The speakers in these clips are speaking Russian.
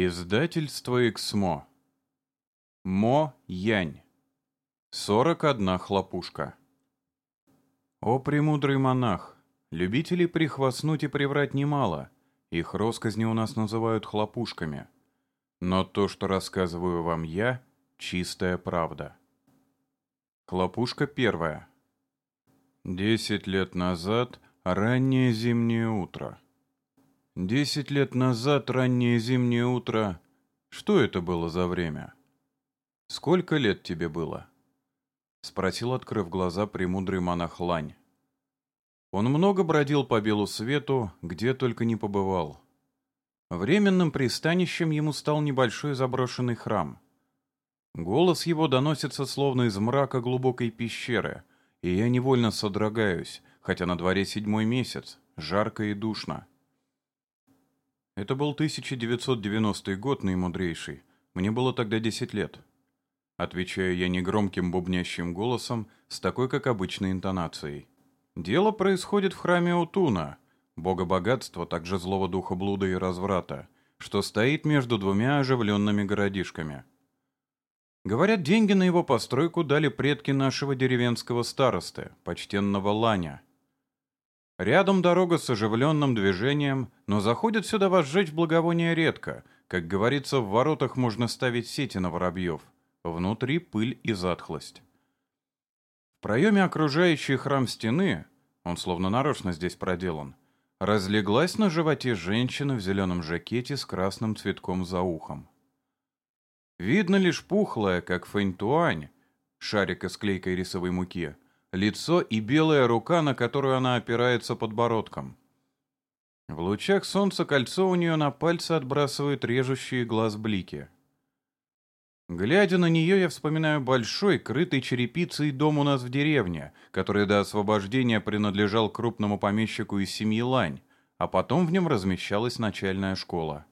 Издательство «Эксмо». Мо Янь. 41 хлопушка. О, премудрый монах! Любителей прихвастнуть и приврать немало. Их росказни у нас называют хлопушками. Но то, что рассказываю вам я, чистая правда. Хлопушка первая. Десять лет назад, раннее зимнее утро. Десять лет назад, раннее зимнее утро. Что это было за время? Сколько лет тебе было? Спросил, открыв глаза, премудрый монах Лань. Он много бродил по белу свету, где только не побывал. Временным пристанищем ему стал небольшой заброшенный храм. Голос его доносится словно из мрака глубокой пещеры, и я невольно содрогаюсь, хотя на дворе седьмой месяц, жарко и душно. Это был 1990 год, наимудрейший. Мне было тогда 10 лет. Отвечаю я негромким бубнящим голосом, с такой, как обычной интонацией. Дело происходит в храме Утуна, бога богатства, также злого духа блуда и разврата, что стоит между двумя оживленными городишками. Говорят, деньги на его постройку дали предки нашего деревенского старосты, почтенного Ланя – Рядом дорога с оживленным движением, но заходит сюда возжечь благовония редко. Как говорится, в воротах можно ставить сети на воробьев. Внутри пыль и затхлость. В проеме окружающей храм стены, он словно нарочно здесь проделан, разлеглась на животе женщина в зеленом жакете с красным цветком за ухом. Видно лишь пухлая, как фэньтуань, шарик из клейкой рисовой муки — лицо и белая рука, на которую она опирается подбородком. В лучах солнца кольцо у нее на пальце отбрасывает режущие глаз блики. Глядя на нее, я вспоминаю большой, крытый черепицей дом у нас в деревне, который до освобождения принадлежал крупному помещику из семьи Лань, а потом в нем размещалась начальная школа.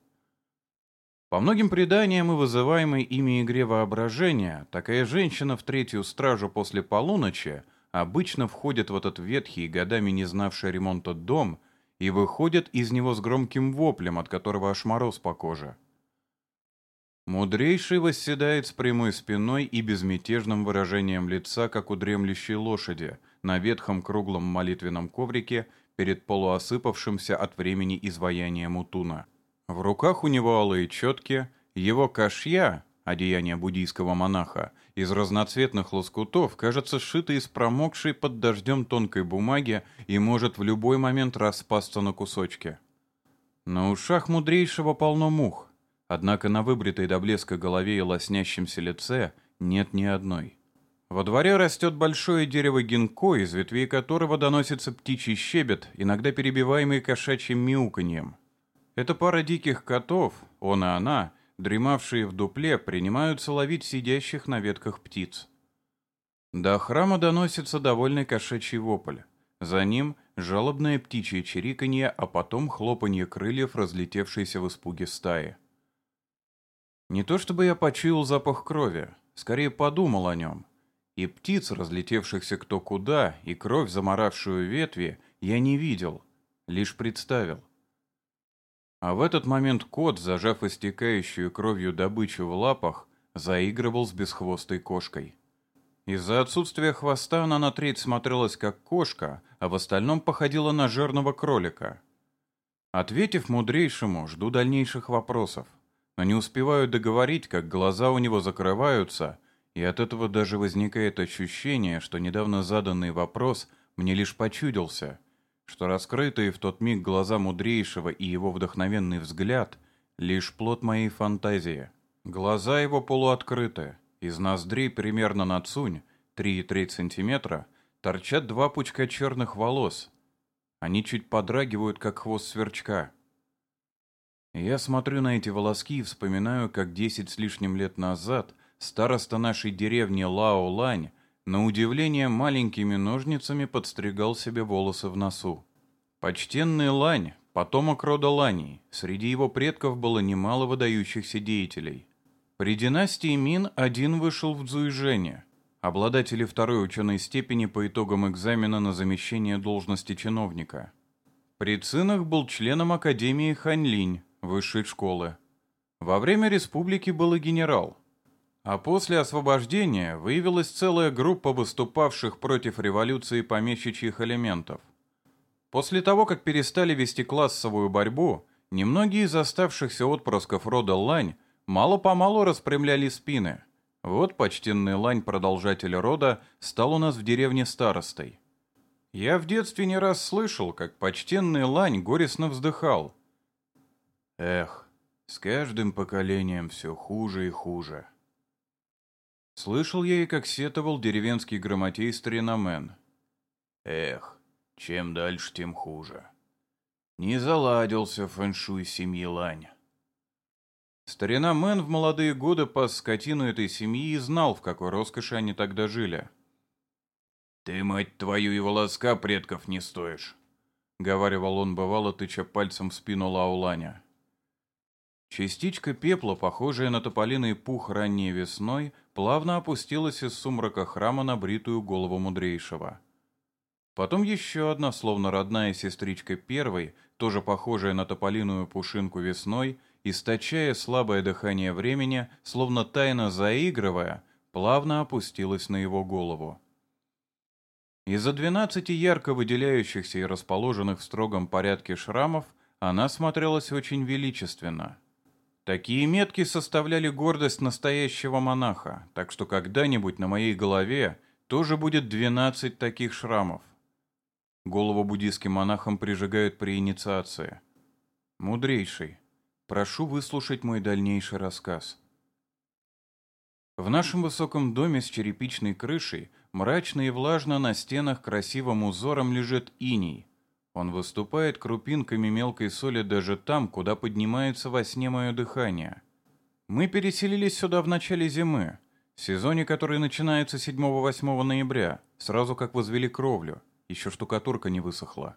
По многим преданиям и вызываемой ими игре воображения, такая женщина в третью стражу после полуночи — обычно входят в этот ветхий, годами не знавший ремонта дом и выходят из него с громким воплем, от которого аж мороз по коже. Мудрейший восседает с прямой спиной и безмятежным выражением лица, как у дремлющей лошади, на ветхом круглом молитвенном коврике перед полуосыпавшимся от времени изваянием Утуна. В руках у него алые четки, его кашья, одеяние буддийского монаха, из разноцветных лоскутов, кажется сшитой из промокшей под дождем тонкой бумаги и может в любой момент распасться на кусочки. На ушах мудрейшего полно мух, однако на выбритой до блеска голове и лоснящемся лице нет ни одной. Во дворе растет большое дерево гинко, из ветвей которого доносится птичий щебет, иногда перебиваемый кошачьим мяуканьем. Это пара диких котов, он и она, дремавшие в дупле, принимаются ловить сидящих на ветках птиц. До храма доносится довольный кошачий вопль. За ним жалобное птичье чириканье, а потом хлопанье крыльев, разлетевшейся в испуге стаи. Не то чтобы я почуял запах крови, скорее подумал о нем. И птиц, разлетевшихся кто куда, и кровь, заморавшую ветви, я не видел, лишь представил. А в этот момент кот, зажав истекающую кровью добычу в лапах, заигрывал с бесхвостой кошкой. Из-за отсутствия хвоста она на треть смотрелась как кошка, а в остальном походила на жирного кролика. Ответив мудрейшему, жду дальнейших вопросов, но не успеваю договорить, как глаза у него закрываются, и от этого даже возникает ощущение, что недавно заданный вопрос мне лишь почудился — что раскрытые в тот миг глаза мудрейшего и его вдохновенный взгляд — лишь плод моей фантазии. Глаза его полуоткрыты, из ноздрей примерно на цунь, 3,3 сантиметра, торчат два пучка черных волос. Они чуть подрагивают, как хвост сверчка. Я смотрю на эти волоски и вспоминаю, как десять с лишним лет назад староста нашей деревни Лао Лань на удивление маленькими ножницами подстригал себе волосы в носу. Почтенный Лань, потомок рода Ланей, среди его предков было немало выдающихся деятелей. При династии Мин один вышел в Цзуйжэне, обладатели второй ученой степени по итогам экзамена на замещение должности чиновника. При Цинах был членом Академии Ханьлинь, высшей школы. Во время республики был и генерал. А после освобождения выявилась целая группа выступавших против революции помещичьих элементов. После того, как перестали вести классовую борьбу, немногие из оставшихся отпрысков рода Лань мало-помалу распрямляли спины. Вот почтенный Лань, продолжатель рода, стал у нас в деревне старостой. Я в детстве не раз слышал, как почтенный Лань горестно вздыхал. Эх, с каждым поколением все хуже и хуже. Слышал я и как сетовал деревенский грамотей старинамен. Эх, чем дальше, тем хуже. Не заладился фэншуй семьи Лань. Старина Мэн в молодые годы пас скотину этой семьи и знал, в какой роскоши они тогда жили. «Ты, мать твою, и волоска предков не стоишь», — говаривал он, бывало, тыча пальцем в спину Лауланя. Частичка пепла, похожая на тополиный пух ранней весной, плавно опустилась из сумрака храма на бритую голову мудрейшего. Потом еще одна, словно родная сестричка первой, тоже похожая на тополиную пушинку весной, источая слабое дыхание времени, словно тайно заигрывая, плавно опустилась на его голову. Из-за двенадцати ярко выделяющихся и расположенных в строгом порядке шрамов она смотрелась очень величественно — Такие метки составляли гордость настоящего монаха, так что когда-нибудь на моей голове тоже будет 12 таких шрамов. Голову буддийским монахам прижигают при инициации. Мудрейший, прошу выслушать мой дальнейший рассказ. В нашем высоком доме с черепичной крышей мрачно и влажно на стенах красивым узором лежит иней, он выступает крупинками мелкой соли даже там, куда поднимается во сне мое дыхание. Мы переселились сюда в начале зимы, в сезоне, который начинается 7-8 ноября, сразу как возвели кровлю, еще штукатурка не высохла.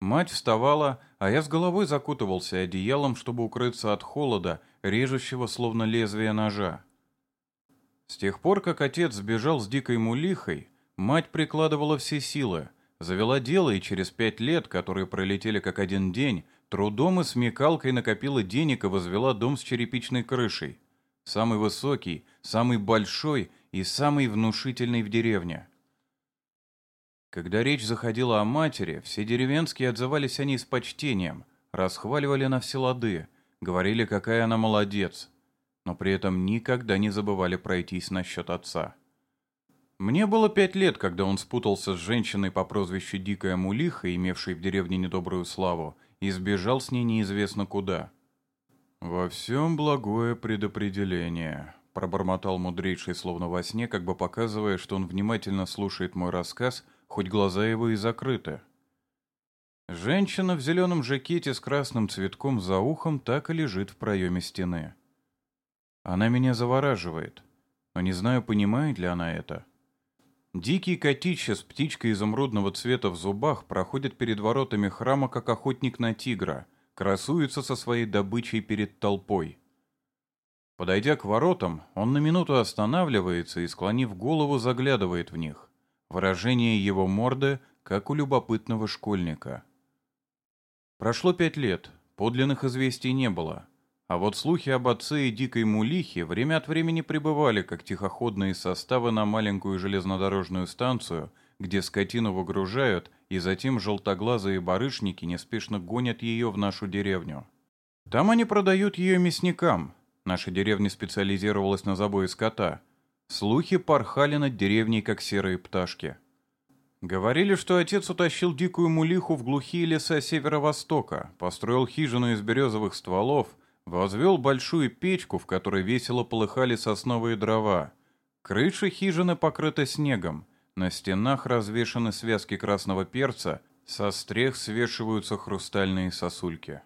Мать вставала, а я с головой закутывался одеялом, чтобы укрыться от холода, режущего словно лезвие ножа. С тех пор, как отец сбежал с дикой мулихой, мать прикладывала все силы — Завела дело и через пять лет, которые пролетели как один день, трудом и смекалкой накопила денег и возвела дом с черепичной крышей. Самый высокий, самый большой и самый внушительный в деревне. Когда речь заходила о матери, все деревенские отзывались о ней с почтением, расхваливали на все лады, говорили, какая она молодец, но при этом никогда не забывали пройтись насчет отца. Мне было пять лет, когда он спутался с женщиной по прозвищу Дикая Мулиха, имевшей в деревне недобрую славу, и сбежал с ней неизвестно куда. «Во всем благое предопределение», — пробормотал мудрейший словно во сне, как бы показывая, что он внимательно слушает мой рассказ, хоть глаза его и закрыты. Женщина в зеленом жакете с красным цветком за ухом так и лежит в проеме стены. Она меня завораживает, но не знаю, понимает ли она это. Дикий котича с птичкой изумрудного цвета в зубах проходит перед воротами храма, как охотник на тигра, красуется со своей добычей перед толпой. Подойдя к воротам, он на минуту останавливается и, склонив голову, заглядывает в них. Выражение его морды, как у любопытного школьника. Прошло пять лет, подлинных известий не было. А вот слухи об отце и дикой мулихе время от времени прибывали, как тихоходные составы на маленькую железнодорожную станцию, где скотину выгружают, и затем желтоглазые барышники неспешно гонят ее в нашу деревню. Там они продают ее мясникам. Наша деревня специализировалась на забое скота. Слухи порхали над деревней, как серые пташки. Говорили, что отец утащил дикую мулиху в глухие леса северо-востока, построил хижину из березовых стволов — Возвел большую печку, в которой весело полыхали сосновые дрова. Крыша хижины покрыта снегом. На стенах развешаны связки красного перца, со стрех свешиваются хрустальные сосульки.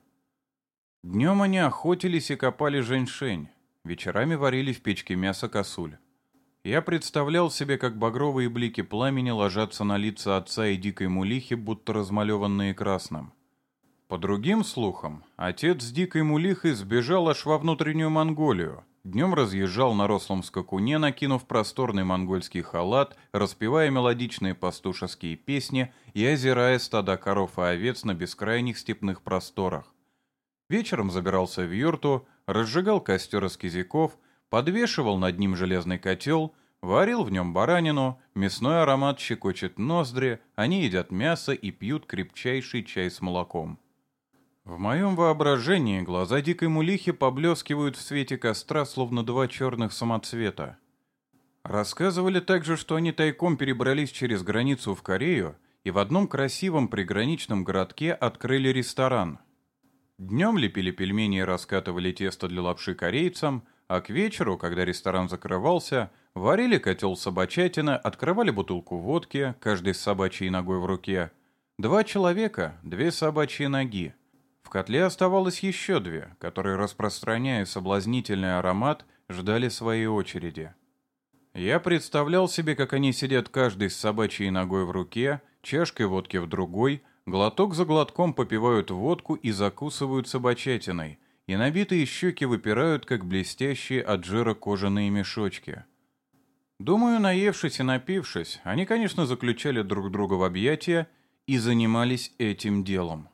Днем они охотились и копали женьшень, вечерами варили в печке мясо косуль. Я представлял себе, как багровые блики пламени ложатся на лица отца и дикой мулихи, будто размалеванные красным. По другим слухам, отец с дикой мулихой сбежал аж во внутреннюю Монголию. Днем разъезжал на рослом скакуне, накинув просторный монгольский халат, распевая мелодичные пастушеские песни и озирая стада коров и овец на бескрайних степных просторах. Вечером забирался в юрту, разжигал костер из кизиков, подвешивал над ним железный котел, варил в нем баранину, мясной аромат щекочет ноздри, они едят мясо и пьют крепчайший чай с молоком. В моем воображении глаза дикой мулихи поблескивают в свете костра, словно два черных самоцвета. Рассказывали также, что они тайком перебрались через границу в Корею и в одном красивом приграничном городке открыли ресторан. Днем лепили пельмени и раскатывали тесто для лапши корейцам, а к вечеру, когда ресторан закрывался, варили котел собачатина, открывали бутылку водки, каждый с собачьей ногой в руке. Два человека, две собачьи ноги. В котле оставалось еще две, которые, распространяя соблазнительный аромат, ждали своей очереди. Я представлял себе, как они сидят каждый с собачьей ногой в руке, чашкой водки в другой, глоток за глотком попивают водку и закусывают собачатиной, и набитые щеки выпирают, как блестящие от жира кожаные мешочки. Думаю, наевшись и напившись, они, конечно, заключали друг друга в объятия и занимались этим делом.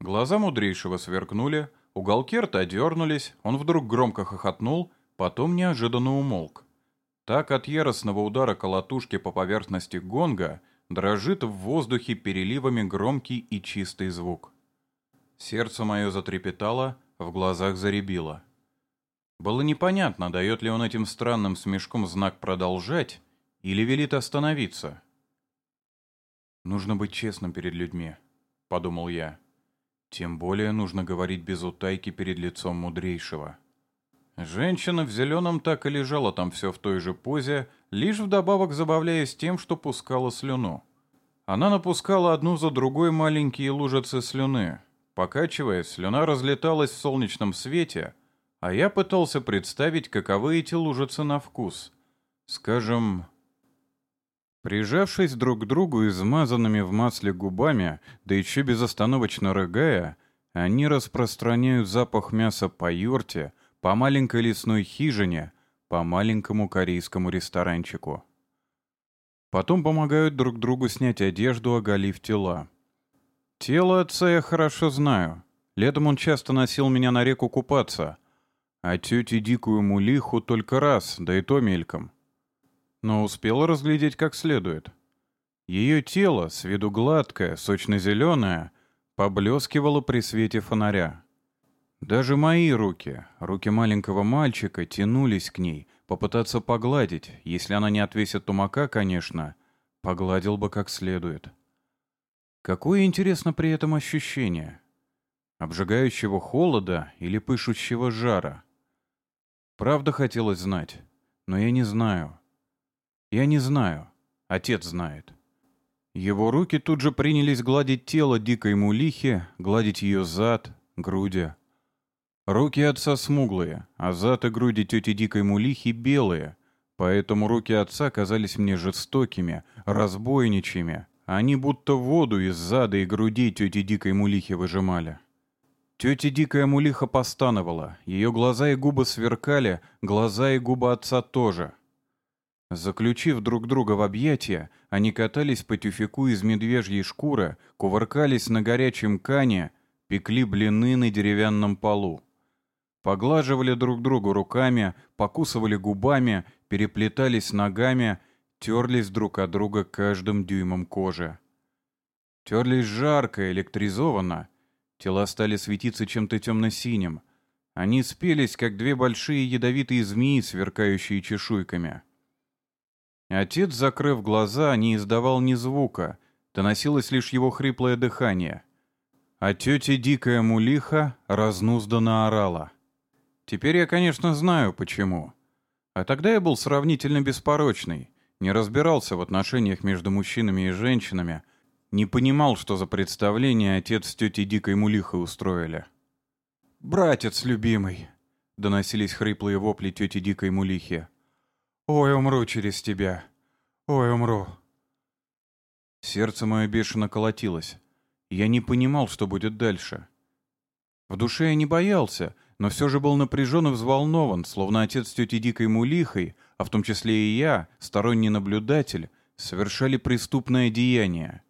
Глаза мудрейшего сверкнули, уголки рта дернулись, он вдруг громко хохотнул, потом неожиданно умолк. Так от яростного удара колотушки по поверхности гонга дрожит в воздухе переливами громкий и чистый звук. Сердце мое затрепетало, в глазах заребило. Было непонятно, дает ли он этим странным смешком знак продолжать или велит остановиться. «Нужно быть честным перед людьми», — подумал я. Тем более нужно говорить без утайки перед лицом мудрейшего. Женщина в зеленом так и лежала там все в той же позе, лишь вдобавок забавляясь тем, что пускала слюну. Она напускала одну за другой маленькие лужицы слюны. Покачиваясь, слюна разлеталась в солнечном свете, а я пытался представить, каковы эти лужицы на вкус. Скажем, Прижавшись друг к другу измазанными в масле губами, да еще безостановочно рыгая, они распространяют запах мяса по юрте, по маленькой лесной хижине, по маленькому корейскому ресторанчику. Потом помогают друг другу снять одежду, оголив тела. Тело отца я хорошо знаю. Летом он часто носил меня на реку купаться, а тети дикую мулиху только раз, да и то мельком но успел разглядеть как следует. Ее тело, с виду гладкое, сочно-зеленое, поблескивало при свете фонаря. Даже мои руки, руки маленького мальчика, тянулись к ней, попытаться погладить, если она не отвесит тумака, конечно, погладил бы как следует. Какое интересно при этом ощущение? Обжигающего холода или пышущего жара? Правда хотелось знать, но я не знаю. Я не знаю. Отец знает. Его руки тут же принялись гладить тело дикой мулихи, гладить ее зад, груди. Руки отца смуглые, а зад и груди тети дикой мулихи белые, поэтому руки отца казались мне жестокими, разбойничьими. Они будто воду из зада и груди тети дикой мулихи выжимали. Тетя дикая мулиха постановала, ее глаза и губы сверкали, глаза и губы отца тоже — Заключив друг друга в объятия, они катались по тюфяку из медвежьей шкуры, кувыркались на горячем кане, пекли блины на деревянном полу. Поглаживали друг другу руками, покусывали губами, переплетались ногами, терлись друг от друга каждым дюймом кожи. Терлись жарко, электризованно. Тела стали светиться чем-то темно-синим. Они спелись, как две большие ядовитые змеи, сверкающие чешуйками. Отец, закрыв глаза, не издавал ни звука, доносилось лишь его хриплое дыхание. А тетя Дикая Мулиха разнузданно орала. Теперь я, конечно, знаю, почему. А тогда я был сравнительно беспорочный, не разбирался в отношениях между мужчинами и женщинами, не понимал, что за представление отец с тетей Дикой Мулихой устроили. «Братец любимый!» — доносились хриплые вопли тети Дикой Мулихи. Ой, умру через тебя. Ой, умру. Сердце мое бешено колотилось. Я не понимал, что будет дальше. В душе я не боялся, но все же был напряжен и взволнован, словно отец с тетей Дикой Мулихой, а в том числе и я, сторонний наблюдатель, совершали преступное деяние.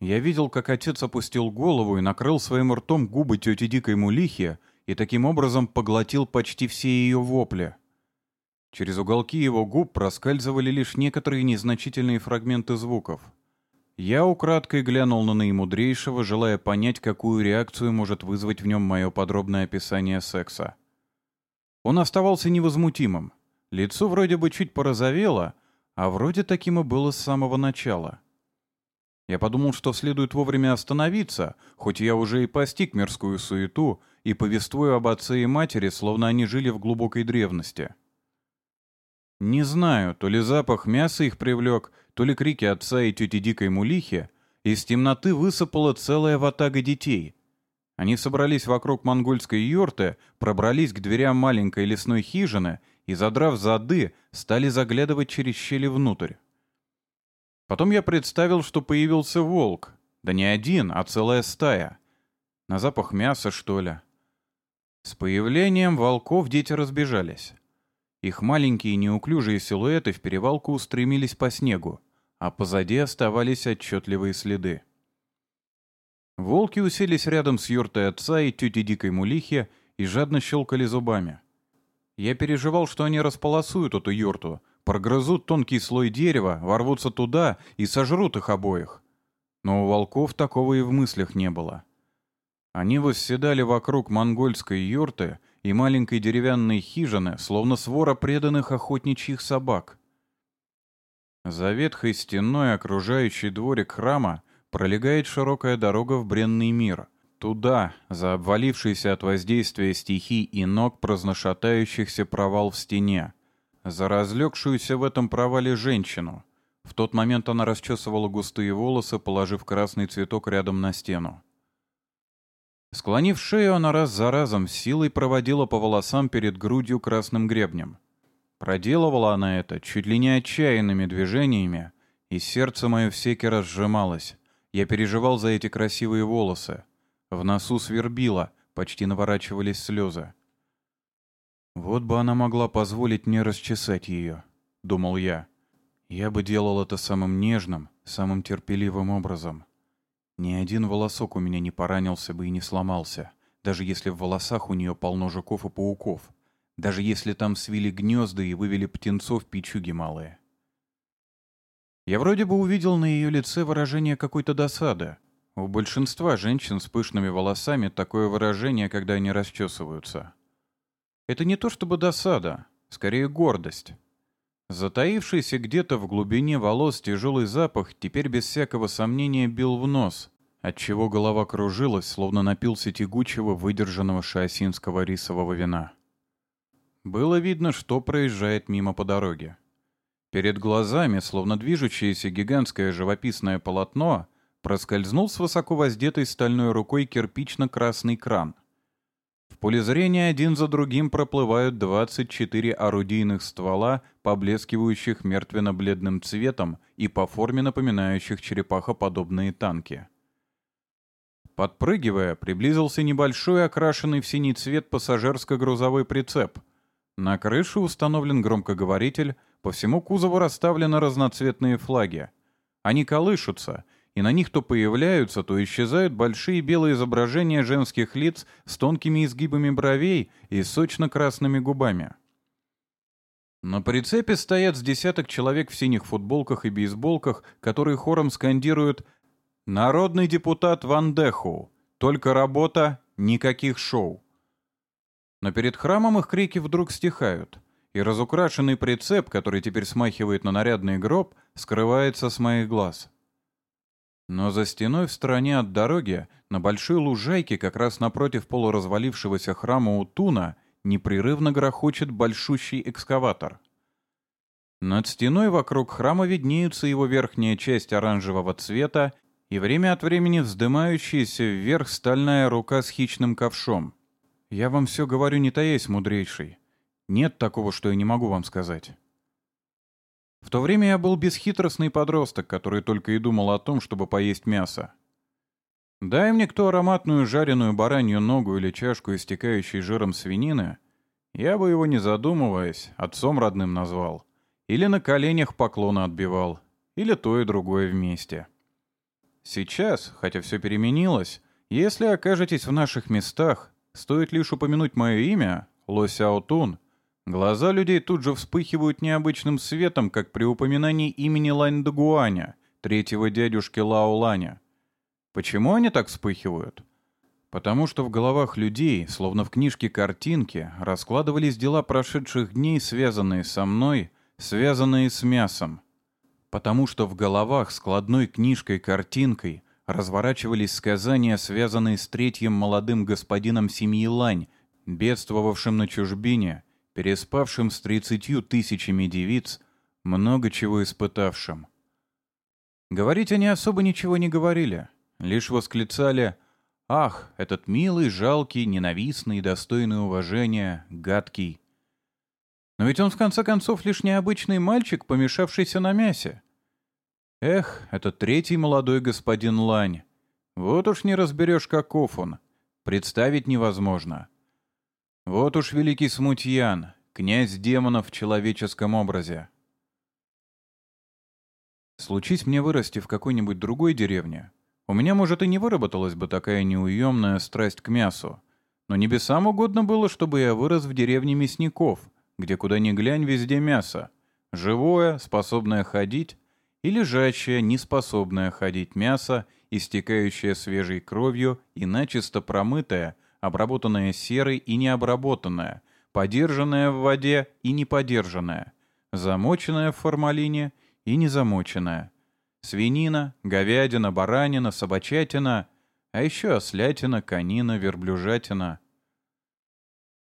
Я видел, как отец опустил голову и накрыл своим ртом губы тети Дикой Мулихи и таким образом поглотил почти все ее вопли. Через уголки его губ проскальзывали лишь некоторые незначительные фрагменты звуков. Я украдкой глянул на наимудрейшего, желая понять, какую реакцию может вызвать в нем мое подробное описание секса. Он оставался невозмутимым. Лицо вроде бы чуть порозовело, а вроде таким и было с самого начала. Я подумал, что следует вовремя остановиться, хоть я уже и постиг мирскую суету и повествую об отце и матери, словно они жили в глубокой древности. Не знаю, то ли запах мяса их привлек, то ли крики отца и тети Дикой Мулихи, из темноты высыпала целая ватага детей. Они собрались вокруг монгольской юрты, пробрались к дверям маленькой лесной хижины и, задрав зады, стали заглядывать через щели внутрь. Потом я представил, что появился волк. Да не один, а целая стая. На запах мяса, что ли. С появлением волков дети разбежались. Их маленькие неуклюжие силуэты в перевалку устремились по снегу, а позади оставались отчетливые следы. Волки уселись рядом с юртой отца и тетей Дикой Мулихи и жадно щелкали зубами. Я переживал, что они располосуют эту юрту, прогрызут тонкий слой дерева, ворвутся туда и сожрут их обоих. Но у волков такого и в мыслях не было. Они восседали вокруг монгольской юрты и маленькой деревянной хижины, словно свора преданных охотничьих собак. За ветхой стеной окружающий дворик храма пролегает широкая дорога в бренный мир. Туда, за обвалившийся от воздействия стихий и ног праздношатающихся провал в стене. За разлегшуюся в этом провале женщину. В тот момент она расчесывала густые волосы, положив красный цветок рядом на стену. Склонив шею, она раз за разом силой проводила по волосам перед грудью красным гребнем. Проделывала она это чуть ли не отчаянными движениями, и сердце мое всякий раз сжималось. Я переживал за эти красивые волосы. В носу свербило, почти наворачивались слезы. «Вот бы она могла позволить мне расчесать ее», — думал я. «Я бы делал это самым нежным, самым терпеливым образом». Ни один волосок у меня не поранился бы и не сломался, даже если в волосах у нее полно жуков и пауков, даже если там свили гнезда и вывели птенцов печуги малые. Я вроде бы увидел на ее лице выражение какой-то досады. У большинства женщин с пышными волосами такое выражение, когда они расчесываются. Это не то чтобы досада, скорее гордость. Затаившийся где-то в глубине волос тяжелый запах теперь без всякого сомнения бил в нос, отчего голова кружилась, словно напился тягучего выдержанного шаосинского рисового вина. Было видно, что проезжает мимо по дороге. Перед глазами, словно движущееся гигантское живописное полотно, проскользнул с высоко воздетой стальной рукой кирпично-красный кран — поле зрения один за другим проплывают 24 орудийных ствола, поблескивающих мертвенно-бледным цветом и по форме напоминающих черепахоподобные танки. Подпрыгивая, приблизился небольшой окрашенный в синий цвет пассажирско-грузовой прицеп. На крыше установлен громкоговоритель, по всему кузову расставлены разноцветные флаги. Они колышутся, и на них то появляются, то исчезают большие белые изображения женских лиц с тонкими изгибами бровей и сочно-красными губами. На прицепе стоят с десяток человек в синих футболках и бейсболках, которые хором скандируют «Народный депутат Ван Деху! Только работа, никаких шоу!» Но перед храмом их крики вдруг стихают, и разукрашенный прицеп, который теперь смахивает на нарядный гроб, скрывается с моих глаз. Но за стеной в стороне от дороги, на большой лужайке, как раз напротив полуразвалившегося храма Утуна, непрерывно грохочет большущий экскаватор. Над стеной вокруг храма виднеются его верхняя часть оранжевого цвета и время от времени вздымающаяся вверх стальная рука с хищным ковшом. Я вам все говорю не таясь, мудрейший. Нет такого, что я не могу вам сказать. В то время я был бесхитростный подросток, который только и думал о том, чтобы поесть мясо. Дай мне кто ароматную жареную баранью ногу или чашку истекающей жиром свинины, я бы его, не задумываясь, отцом родным назвал. Или на коленях поклоны отбивал. Или то и другое вместе. Сейчас, хотя все переменилось, если окажетесь в наших местах, стоит лишь упомянуть мое имя, Ло Сяотун, глаза людей тут же вспыхивают необычным светом, как при упоминании имени Лань Дагуаня, третьего дядюшки Лао Ланя. Почему они так вспыхивают? Потому что в головах людей, словно в книжке картинки, раскладывались дела прошедших дней, связанные со мной, связанные с мясом. Потому что в головах складной книжкой-картинкой разворачивались сказания, связанные с третьим молодым господином семьи Лань, бедствовавшим на чужбине, переспавшим с тридцатью тысячами девиц, много чего испытавшим. Говорить они особо ничего не говорили, лишь восклицали «Ах, этот милый, жалкий, ненавистный, достойный уважения, гадкий». Но ведь он в конце концов лишь необычный мальчик, помешавшийся на мясе. Эх, этот третий молодой господин Лань. Вот уж не разберешь, каков он. Представить невозможно. Вот уж великий смутьян, князь демонов в человеческом образе. Случись мне вырасти в какой-нибудь другой деревне, у меня, может, и не выработалась бы такая неуемная страсть к мясу. Но небесам угодно было, чтобы я вырос в деревне мясников, где куда ни глянь везде мясо. Живое, способное ходить, и лежащее, неспособное ходить мясо, истекающее свежей кровью и начисто промытое, обработанное серой и необработанное, подержанное в воде и неподержанное, замоченное в формалине и незамоченное, свинина, говядина, баранина, собачатина, а еще ослятина, конина, верблюжатина.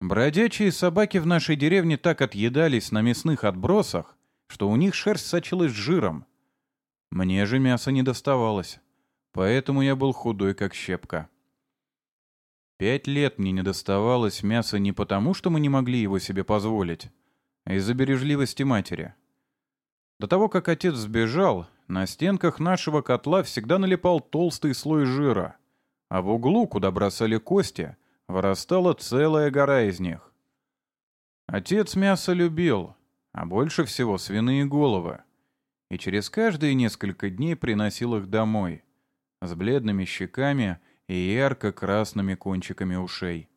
Бродячие собаки в нашей деревне так отъедались на мясных отбросах, что у них шерсть сочилась жиром. Мне же мясо не доставалось, поэтому я был худой, как щепка. Пять лет мне не доставалось мяса не потому, что мы не могли его себе позволить, а из-за бережливости матери. До того, как отец сбежал, на стенках нашего котла всегда налипал толстый слой жира, а в углу, куда бросали кости, вырастала целая гора из них. Отец мясо любил, а больше всего свиные головы, и через каждые несколько дней приносил их домой, с бледными щеками и ярко-красными кончиками ушей.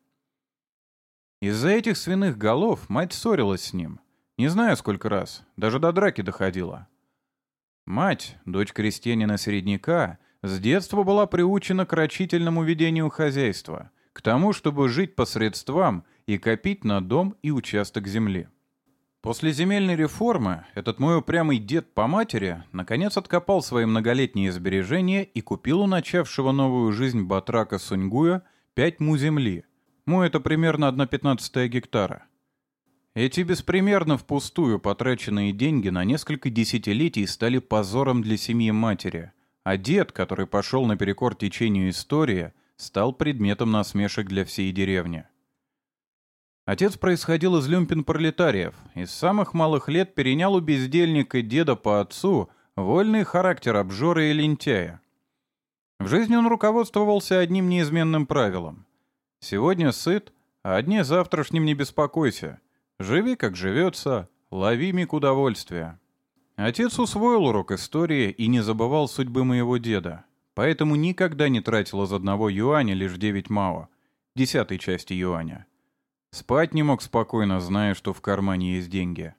Из-за этих свиных голов мать ссорилась с ним. Не знаю, сколько раз, даже до драки доходила. Мать, дочь крестьянина-середняка, с детства была приучена к рачительному ведению хозяйства, к тому, чтобы жить по средствам и копить на дом и участок земли. После земельной реформы этот мой упрямый дед по матери наконец откопал свои многолетние сбережения и купил у начавшего новую жизнь батрака Суньгуя пять му земли. Му это примерно 1,15 гектара. Эти беспримерно впустую потраченные деньги на несколько десятилетий стали позором для семьи матери, а дед, который пошел наперекор течению истории, стал предметом насмешек для всей деревни. Отец происходил из люмпин-пролетариев и с самых малых лет перенял у бездельника деда по отцу вольный характер обжора и лентяя. В жизни он руководствовался одним неизменным правилом. Сегодня сыт, а о дне завтрашнем не беспокойся. Живи, как живется, лови миг удовольствия. Отец усвоил урок истории и не забывал судьбы моего деда, поэтому никогда не тратил из одного юаня лишь девять мао, десятой части юаня. Спать не мог спокойно, зная, что в кармане есть деньги.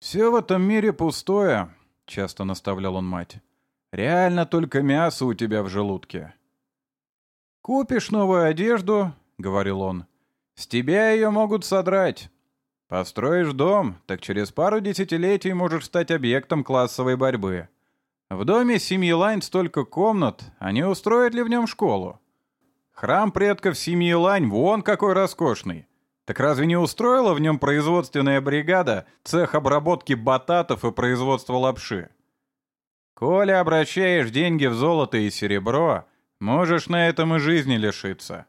«Все в этом мире пустое», — часто наставлял он мать. «Реально только мясо у тебя в желудке». «Купишь новую одежду», — говорил он, — «с тебя ее могут содрать. Построишь дом, так через пару десятилетий можешь стать объектом классовой борьбы. В доме семьи Лайн столько комнат, они устроят ли в нем школу? Храм предков семьи Лань вон какой роскошный. Так разве не устроила в нем производственная бригада цех обработки бататов и производства лапши? Коли обращаешь деньги в золото и серебро, можешь на этом и жизни лишиться.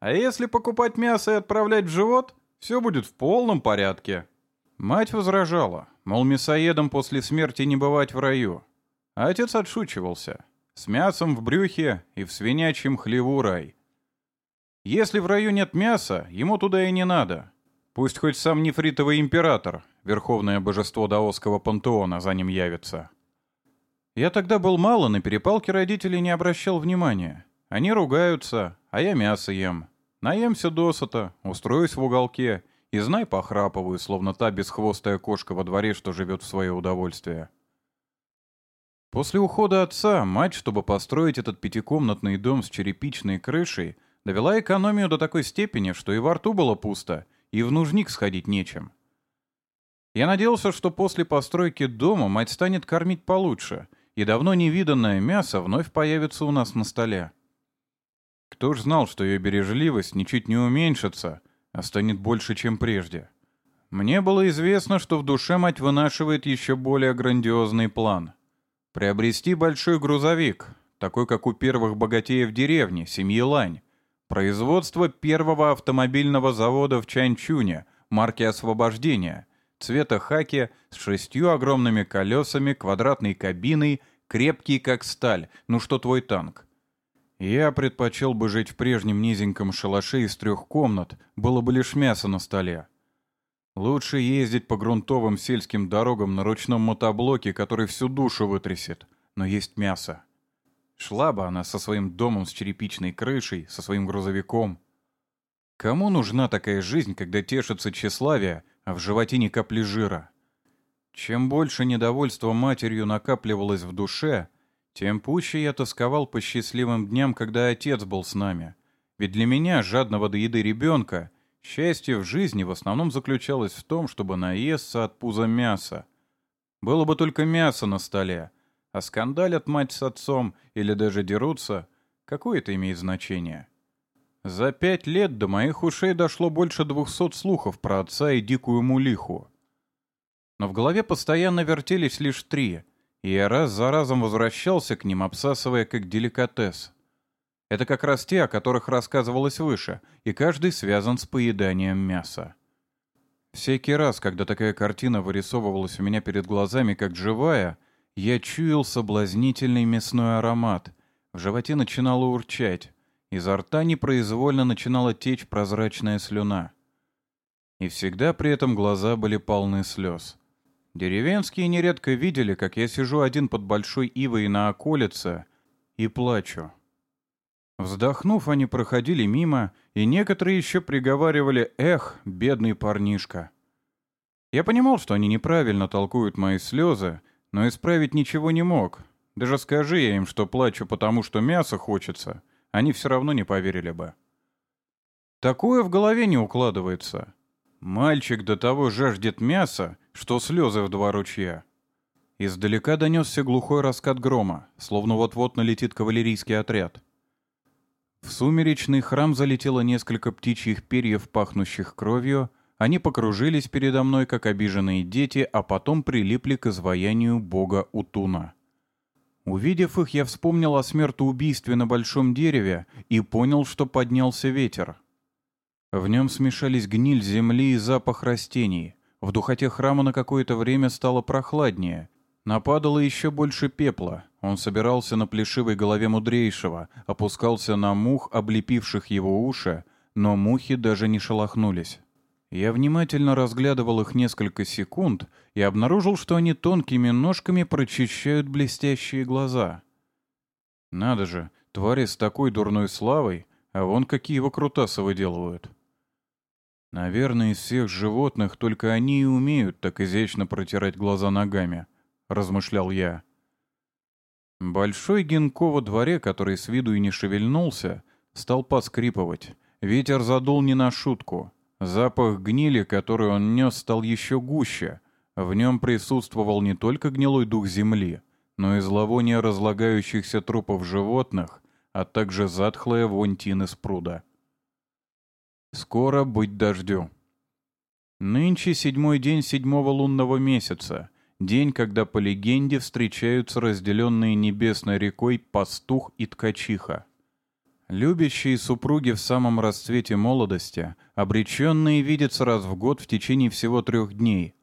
А если покупать мясо и отправлять в живот, все будет в полном порядке. Мать возражала, мол, мясоедам после смерти не бывать в раю. А отец отшучивался. С мясом в брюхе и в свинячьем хлеву рай. Если в раю нет мяса, ему туда и не надо. Пусть хоть сам нефритовый император, верховное божество даосского пантеона, за ним явится. Я тогда был мало, на перепалки родителей не обращал внимания. Они ругаются, а я мясо ем. Наемся досыта, устроюсь в уголке и, знай, похрапываю, словно та бесхвостая кошка во дворе, что живет в свое удовольствие. После ухода отца мать, чтобы построить этот пятикомнатный дом с черепичной крышей, довела экономию до такой степени, что и во рту было пусто, и в нужник сходить нечем. Я надеялся, что после постройки дома мать станет кормить получше, и давно невиданное мясо вновь появится у нас на столе. Кто ж знал, что ее бережливость ничуть не уменьшится, а станет больше, чем прежде. Мне было известно, что в душе мать вынашивает еще более грандиозный план. Приобрести большой грузовик, такой, как у первых богатеев деревни, семьи Лань. Производство первого автомобильного завода в Чанчуне, марки «Освобождение», цвета хаки, с шестью огромными колесами, квадратной кабиной, крепкий как сталь, ну что твой танк. Я предпочел бы жить в прежнем низеньком шалаше из трех комнат, было бы лишь мясо на столе. Лучше ездить по грунтовым сельским дорогам на ручном мотоблоке, который всю душу вытрясет, но есть мясо. Шла бы она со своим домом с черепичной крышей, со своим грузовиком. Кому нужна такая жизнь, когда тешится тщеславие, а в животе ни капли жира? Чем больше недовольства матерью накапливалось в душе, тем пуще я тосковал по счастливым дням, когда отец был с нами. Ведь для меня, жадного до еды ребенка, счастье в жизни в основном заключалось в том, чтобы наесться от пуза мяса. Было бы только мясо на столе, а скандалят мать с отцом или даже дерутся, какое это имеет значение? За пять лет до моих ушей дошло больше двухсот слухов про отца и дикую мулиху. Но в голове постоянно вертелись лишь три — и я раз за разом возвращался к ним, обсасывая как деликатес. Это как раз те, о которых рассказывалось выше, и каждый связан с поеданием мяса. Всякий раз, когда такая картина вырисовывалась у меня перед глазами как живая, я чуял соблазнительный мясной аромат. В животе начинало урчать. Изо рта непроизвольно начинала течь прозрачная слюна. И всегда при этом глаза были полны слез. Деревенские нередко видели, как я сижу один под большой ивой на околице и плачу. Вздохнув, они проходили мимо, и некоторые еще приговаривали «Эх, бедный парнишка». Я понимал, что они неправильно толкуют мои слезы, но исправить ничего не мог. Даже скажи я им, что плачу потому, что мясо хочется, они все равно не поверили бы. Такое в голове не укладывается. Мальчик до того жаждет мяса, что слезы в два ручья. Издалека донесся глухой раскат грома, словно вот-вот налетит кавалерийский отряд. В сумеречный храм залетело несколько птичьих перьев, пахнущих кровью, они покружились передо мной, как обиженные дети, а потом прилипли к изваянию бога Утуна. Увидев их, я вспомнил о смертоубийстве на большом дереве и понял, что поднялся ветер. В нем смешались гниль земли и запах растений. В духоте храма на какое-то время стало прохладнее. Нападало еще больше пепла. Он собирался на плешивой голове мудрейшего, опускался на мух, облепивших его уши, но мухи даже не шелохнулись. Я внимательно разглядывал их несколько секунд и обнаружил, что они тонкими ножками прочищают блестящие глаза. Надо же, твари с такой дурной славой, а вон какие его крутасы выделывают. Наверное, из всех животных только они и умеют так изящно протирать глаза ногами, размышлял я. Большой генко во дворе, который с виду и не шевельнулся, стал поскрипывать. Ветер задул не на шутку. Запах гнили, который он нес, стал еще гуще. В нем присутствовал не только гнилой дух земли, но и зловоние разлагающихся трупов животных, а также затхлая вонь тины с пруда. Скоро быть дождю. Нынче седьмой день седьмого лунного месяца, день, когда по легенде встречаются разделенные небесной рекой пастух и ткачиха. Любящие супруги в самом расцвете молодости, обреченные видятся раз в год в течение всего трех дней.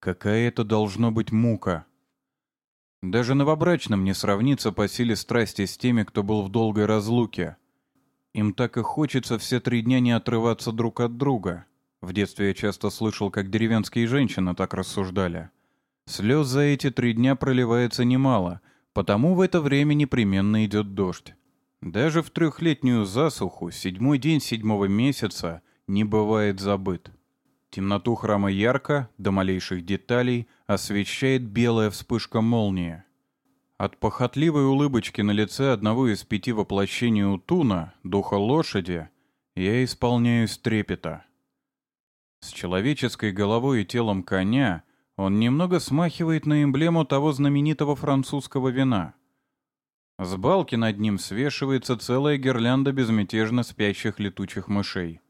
Какая это должно быть мука! Даже новобрачным не сравнится по силе страсти с теми, кто был в долгой разлуке. Им так и хочется все три дня не отрываться друг от друга. В детстве я часто слышал, как деревенские женщины так рассуждали. Слез за эти три дня проливается немало, потому в это время непременно идет дождь. Даже в трехлетнюю засуху седьмой день седьмого месяца не бывает забыт. Темноту храма ярко, до малейших деталей, освещает белая вспышка молнии. От похотливой улыбочки на лице одного из пяти воплощений Утуна, духа лошади, я исполняюсь трепета. С человеческой головой и телом коня он немного смахивает на эмблему того знаменитого французского вина. С балки над ним свешивается целая гирлянда безмятежно спящих летучих мышей.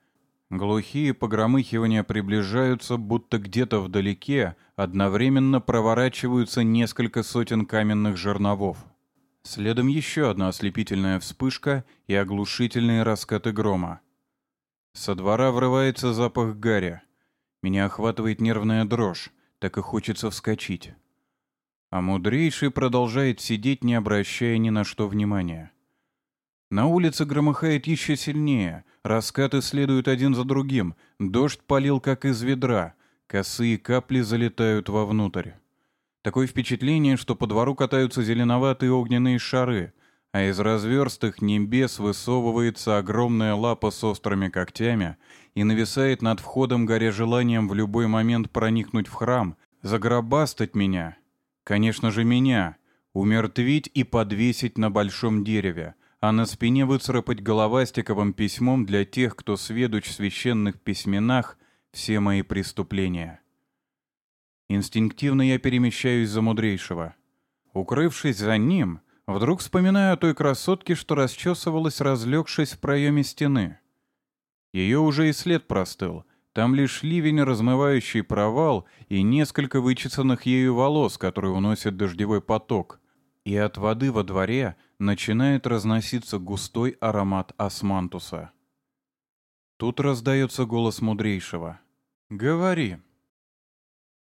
Глухие погромыхивания приближаются, будто где-то вдалеке одновременно проворачиваются несколько сотен каменных жерновов. Следом еще одна ослепительная вспышка и оглушительные раскаты грома. Со двора врывается запах гаря. Меня охватывает нервная дрожь, так и хочется вскочить. А мудрейший продолжает сидеть, не обращая ни на что внимания. На улице громыхает еще сильнее, раскаты следуют один за другим, дождь полил как из ведра, косые капли залетают вовнутрь. Такое впечатление, что по двору катаются зеленоватые огненные шары, а из разверстых небес высовывается огромная лапа с острыми когтями и нависает над входом, горя желанием в любой момент проникнуть в храм, загробастать меня. Конечно же, меня. Умертвить и подвесить на большом дереве — а на спине выцарапать головастиковым письмом для тех, кто сведущ в священных письменах все мои преступления. Инстинктивно я перемещаюсь за мудрейшего. Укрывшись за ним, вдруг вспоминаю о той красотке, что расчесывалась, разлегшись в проеме стены. Ее уже и след простыл. Там лишь ливень, размывающий провал, и несколько вычесанных ею волос, которые уносит дождевой поток. И от воды во дворе начинает разноситься густой аромат османтуса. Тут раздается голос мудрейшего. «Говори,